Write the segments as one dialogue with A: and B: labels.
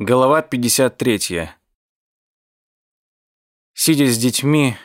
A: Голова 53. Сидя с детьми,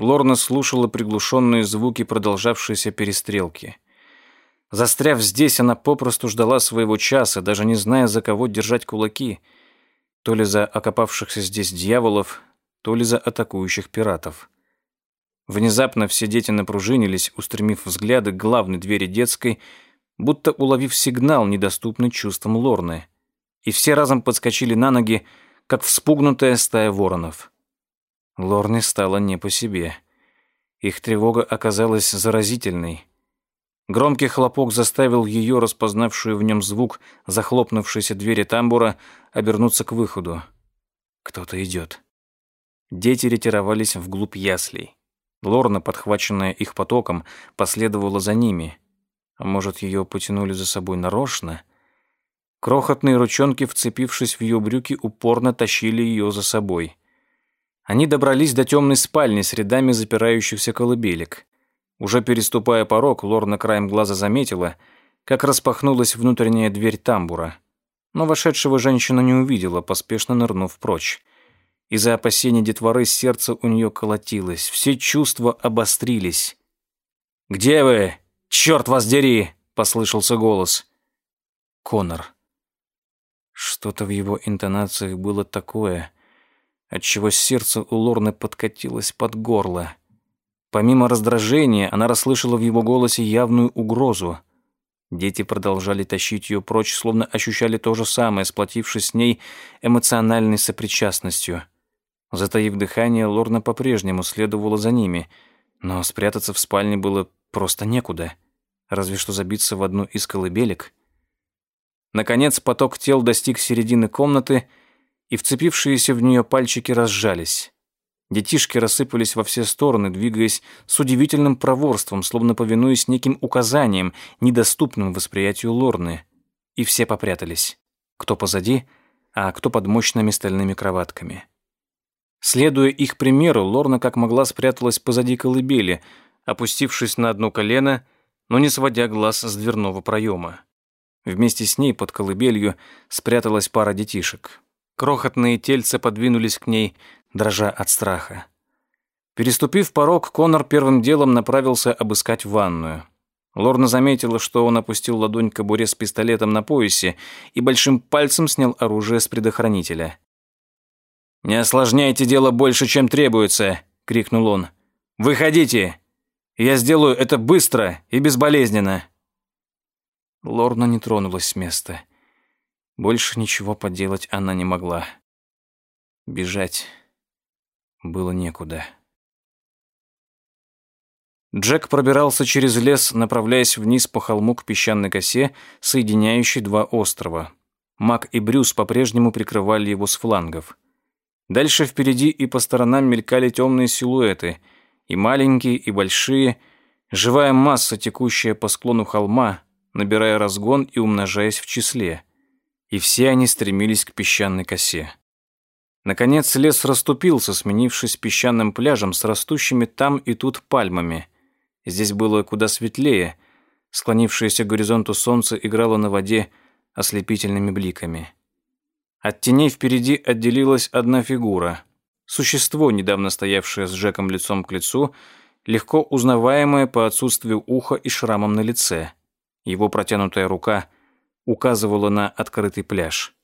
A: Лорна слушала приглушенные звуки продолжавшейся перестрелки. Застряв здесь, она попросту ждала своего часа, даже не зная, за кого держать кулаки. То ли за окопавшихся здесь дьяволов, то ли за атакующих пиратов. Внезапно все дети напружинились, устремив взгляды к главной двери детской, будто уловив сигнал, недоступный чувствам Лорны — и все разом подскочили на ноги, как вспугнутая стая воронов. Лорне стало не по себе. Их тревога оказалась заразительной. Громкий хлопок заставил ее, распознавшую в нем звук захлопнувшейся двери тамбура, обернуться к выходу. Кто-то идет. Дети ретировались вглубь яслей. Лорна, подхваченная их потоком, последовала за ними. А может, ее потянули за собой нарочно — Крохотные ручонки, вцепившись в ее брюки, упорно тащили ее за собой. Они добрались до темной спальни с рядами запирающихся колыбелек. Уже переступая порог, Лорна краем глаза заметила, как распахнулась внутренняя дверь тамбура. Но вошедшего женщина не увидела, поспешно нырнув прочь. Из-за опасений детворы сердце у нее колотилось, все чувства обострились. «Где вы? Черт вас дери!» — послышался голос. Конор. Что-то в его интонациях было такое, отчего сердце у Лорны подкатилось под горло. Помимо раздражения, она расслышала в его голосе явную угрозу. Дети продолжали тащить ее прочь, словно ощущали то же самое, сплотившись с ней эмоциональной сопричастностью. Затаив дыхание, Лорна по-прежнему следовала за ними, но спрятаться в спальне было просто некуда. Разве что забиться в одну из колыбелек — Наконец поток тел достиг середины комнаты, и вцепившиеся в нее пальчики разжались. Детишки рассыпались во все стороны, двигаясь с удивительным проворством, словно повинуясь неким указаниям, недоступным восприятию Лорны. И все попрятались. Кто позади, а кто под мощными стальными кроватками. Следуя их примеру, Лорна как могла спряталась позади колыбели, опустившись на одно колено, но не сводя глаз с дверного проема. Вместе с ней под колыбелью спряталась пара детишек. Крохотные тельца подвинулись к ней, дрожа от страха. Переступив порог, Конор первым делом направился обыскать ванную. Лорна заметила, что он опустил ладонь к кобуре с пистолетом на поясе и большим пальцем снял оружие с предохранителя. «Не осложняйте дело больше, чем требуется!» — крикнул он. «Выходите! Я сделаю это быстро и безболезненно!» Лорна не тронулась с места. Больше ничего поделать она не могла. Бежать было некуда. Джек пробирался через лес, направляясь вниз по холму к песчаной косе, соединяющей два острова. Мак и Брюс по-прежнему прикрывали его с флангов. Дальше впереди и по сторонам мелькали темные силуэты, и маленькие, и большие, живая масса, текущая по склону холма, набирая разгон и умножаясь в числе. И все они стремились к песчаной косе. Наконец лес расступился, сменившись песчаным пляжем с растущими там и тут пальмами. Здесь было куда светлее. Склонившееся к горизонту солнце играло на воде ослепительными бликами. От теней впереди отделилась одна фигура. Существо, недавно стоявшее с Джеком лицом к лицу, легко узнаваемое по отсутствию уха и шрамом на лице. Его протянутая рука указывала на открытый пляж.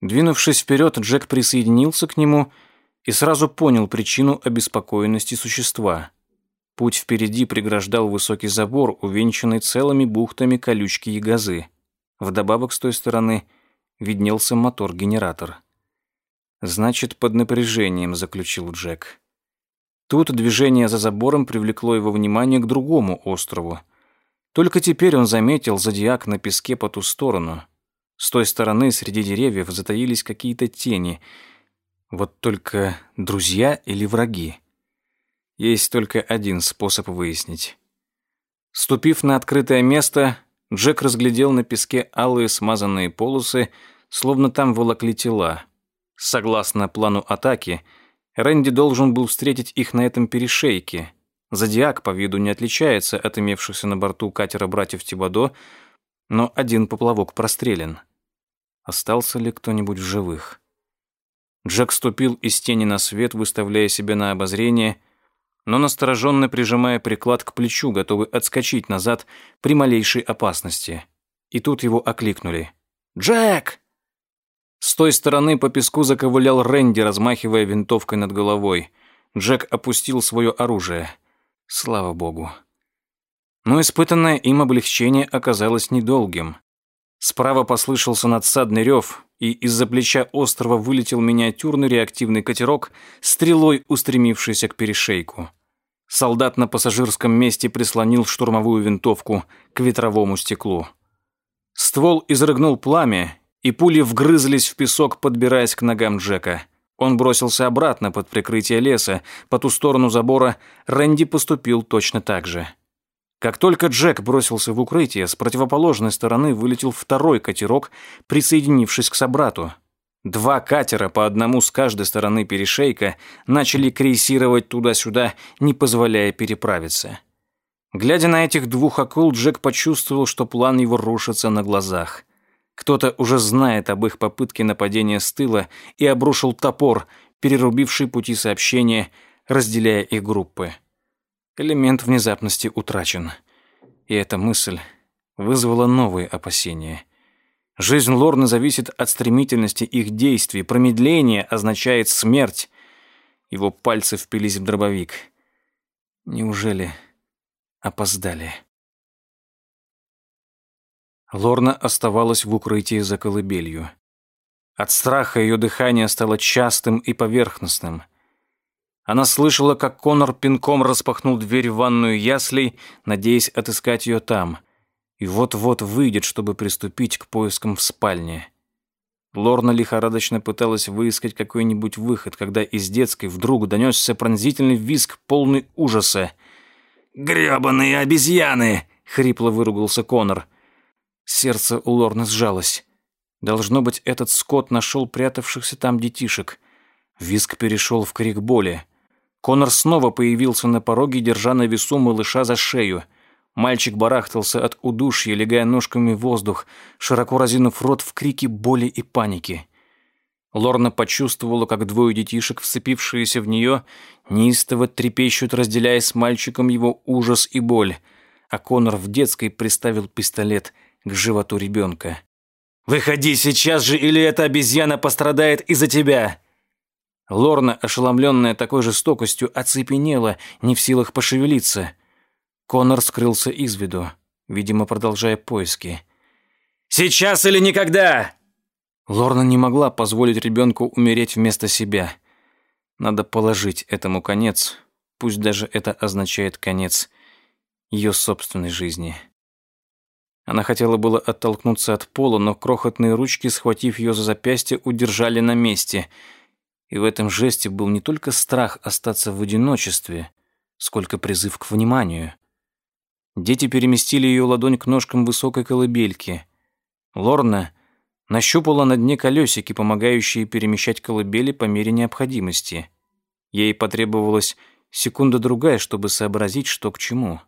A: Двинувшись вперед, Джек присоединился к нему и сразу понял причину обеспокоенности существа. Путь впереди преграждал высокий забор, увенчанный целыми бухтами колючки и газы. Вдобавок с той стороны виднелся мотор-генератор. «Значит, под напряжением», — заключил Джек. Тут движение за забором привлекло его внимание к другому острову. Только теперь он заметил зодиак на песке по ту сторону. С той стороны среди деревьев затаились какие-то тени. Вот только друзья или враги? Есть только один способ выяснить. Ступив на открытое место, Джек разглядел на песке алые смазанные полосы, словно там волокли тела. Согласно плану атаки, Рэнди должен был встретить их на этом перешейке — Зодиак по виду не отличается от имевшихся на борту катера братьев Тибадо, но один поплавок прострелен. остался ли кто-нибудь в живых. Джек ступил из тени на свет, выставляя себя на обозрение, но настороженно прижимая приклад к плечу, готовый отскочить назад при малейшей опасности. И тут его окликнули. «Джек!» С той стороны по песку заковылял Рэнди, размахивая винтовкой над головой. Джек опустил свое оружие. Слава богу. Но испытанное им облегчение оказалось недолгим. Справа послышался надсадный рев, и из-за плеча острова вылетел миниатюрный реактивный катерок, стрелой устремившийся к перешейку. Солдат на пассажирском месте прислонил штурмовую винтовку к ветровому стеклу. Ствол изрыгнул пламя, и пули вгрызлись в песок, подбираясь к ногам Джека. Он бросился обратно под прикрытие леса. По ту сторону забора Рэнди поступил точно так же. Как только Джек бросился в укрытие, с противоположной стороны вылетел второй катерок, присоединившись к собрату. Два катера по одному с каждой стороны перешейка начали крейсировать туда-сюда, не позволяя переправиться. Глядя на этих двух акул, Джек почувствовал, что план его рушится на глазах. Кто-то уже знает об их попытке нападения с тыла и обрушил топор, перерубивший пути сообщения, разделяя их группы. Элемент внезапности утрачен. И эта мысль вызвала новые опасения. Жизнь Лорны зависит от стремительности их действий. Промедление означает смерть. Его пальцы впились в дробовик. Неужели опоздали? Лорна оставалась в укрытии за колыбелью. От страха ее дыхание стало частым и поверхностным – она слышала, как Конор пинком распахнул дверь в ванную яслей, надеясь отыскать ее там. И вот-вот выйдет, чтобы приступить к поискам в спальне. Лорна лихорадочно пыталась выискать какой-нибудь выход, когда из детской вдруг донесся пронзительный визг, полный ужаса. «Грёбаные обезьяны!» — хрипло выругался Конор. Сердце у Лорны сжалось. Должно быть, этот скот нашел прятавшихся там детишек. Визг перешел в крик боли. Конор снова появился на пороге, держа на весу малыша за шею. Мальчик барахтался от удушья, легая ножками в воздух, широко разинув рот в крике боли и паники. Лорна почувствовала, как двое детишек, вцепившиеся в нее, неистово трепещут, разделяя с мальчиком его ужас и боль, а Конор в детской приставил пистолет к животу ребенка. «Выходи сейчас же, или эта обезьяна пострадает из-за тебя!» Лорна, ошеломленная такой жестокостью, оцепенела, не в силах пошевелиться. Конор скрылся из виду, видимо, продолжая поиски. «Сейчас или никогда!» Лорна не могла позволить ребенку умереть вместо себя. Надо положить этому конец, пусть даже это означает конец ее собственной жизни. Она хотела было оттолкнуться от пола, но крохотные ручки, схватив ее за запястье, удержали на месте — и в этом жесте был не только страх остаться в одиночестве, сколько призыв к вниманию. Дети переместили ее ладонь к ножкам высокой колыбельки. Лорна нащупала на дне колесики, помогающие перемещать колыбели по мере необходимости. Ей потребовалась секунда-другая, чтобы сообразить, что к чему.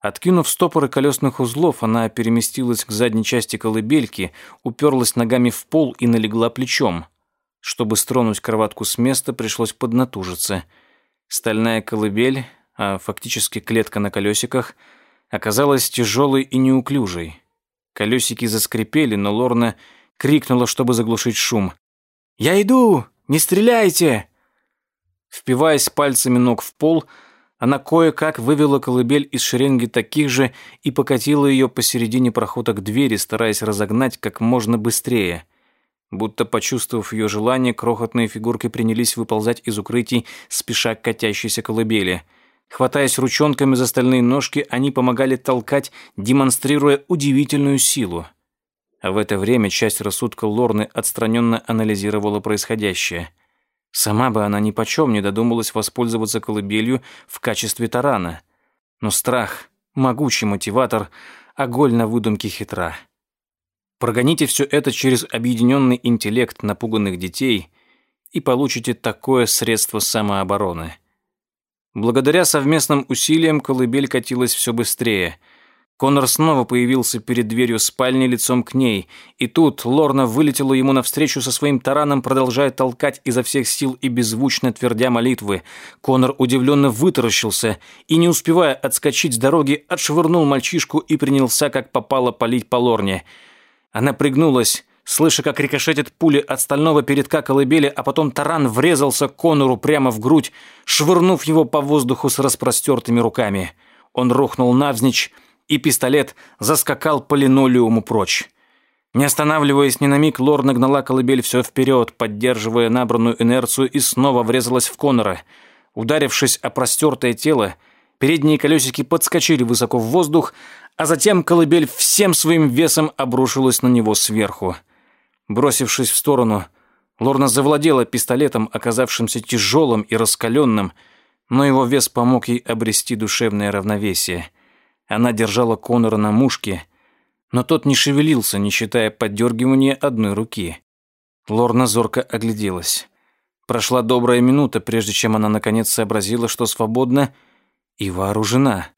A: Откинув стопоры колесных узлов, она переместилась к задней части колыбельки, уперлась ногами в пол и налегла плечом – чтобы стронуть кроватку с места, пришлось поднатужиться. Стальная колыбель, а фактически клетка на колесиках, оказалась тяжелой и неуклюжей. Колесики заскрипели, но Лорна крикнула, чтобы заглушить шум. «Я иду! Не стреляйте!» Впиваясь пальцами ног в пол, она кое-как вывела колыбель из шеренги таких же и покатила ее посередине прохода к двери, стараясь разогнать как можно быстрее – Будто почувствовав ее желание, крохотные фигурки принялись выползать из укрытий, спеша к катящейся колыбели. Хватаясь ручонками за стальные ножки, они помогали толкать, демонстрируя удивительную силу. А в это время часть рассудка Лорны отстраненно анализировала происходящее. Сама бы она ни почем не додумалась воспользоваться колыбелью в качестве тарана. Но страх, могучий мотиватор, а голь на выдумке хитра. Прогоните все это через объединенный интеллект напуганных детей и получите такое средство самообороны. Благодаря совместным усилиям колыбель катилась все быстрее. Конор снова появился перед дверью спальни лицом к ней, и тут Лорна вылетела ему навстречу со своим тараном, продолжая толкать изо всех сил и беззвучно твердя молитвы. Конор удивленно вытаращился и, не успевая отскочить с дороги, отшвырнул мальчишку и принялся, как попало, палить по Лорне. Она пригнулась, слыша, как рикошетит пули от стального передка колыбели, а потом таран врезался Конору прямо в грудь, швырнув его по воздуху с распростертыми руками. Он рухнул навзничь, и пистолет заскакал по линолеуму прочь. Не останавливаясь ни на миг, Лор нагнала колыбель все вперед, поддерживая набранную инерцию и снова врезалась в Конора. Ударившись о простертое тело, передние колесики подскочили высоко в воздух, а затем колыбель всем своим весом обрушилась на него сверху. Бросившись в сторону, Лорна завладела пистолетом, оказавшимся тяжелым и раскаленным, но его вес помог ей обрести душевное равновесие – она держала Конора на мушке, но тот не шевелился, не считая поддергивания одной руки. Лорна зорко огляделась. Прошла добрая минута, прежде чем она наконец сообразила, что свободна и вооружена.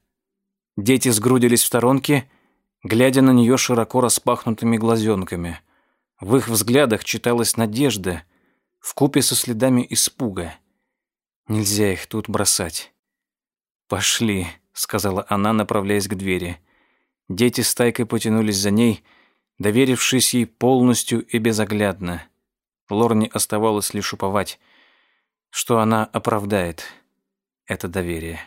A: Дети сгрудились в сторонке, глядя на нее широко распахнутыми глазенками. В их взглядах читалась надежда, вкупе со следами испуга. Нельзя их тут бросать. «Пошли», — сказала она, направляясь к двери. Дети с тайкой потянулись за ней, доверившись ей полностью и безоглядно. Лорне оставалось лишь уповать, что она оправдает это доверие.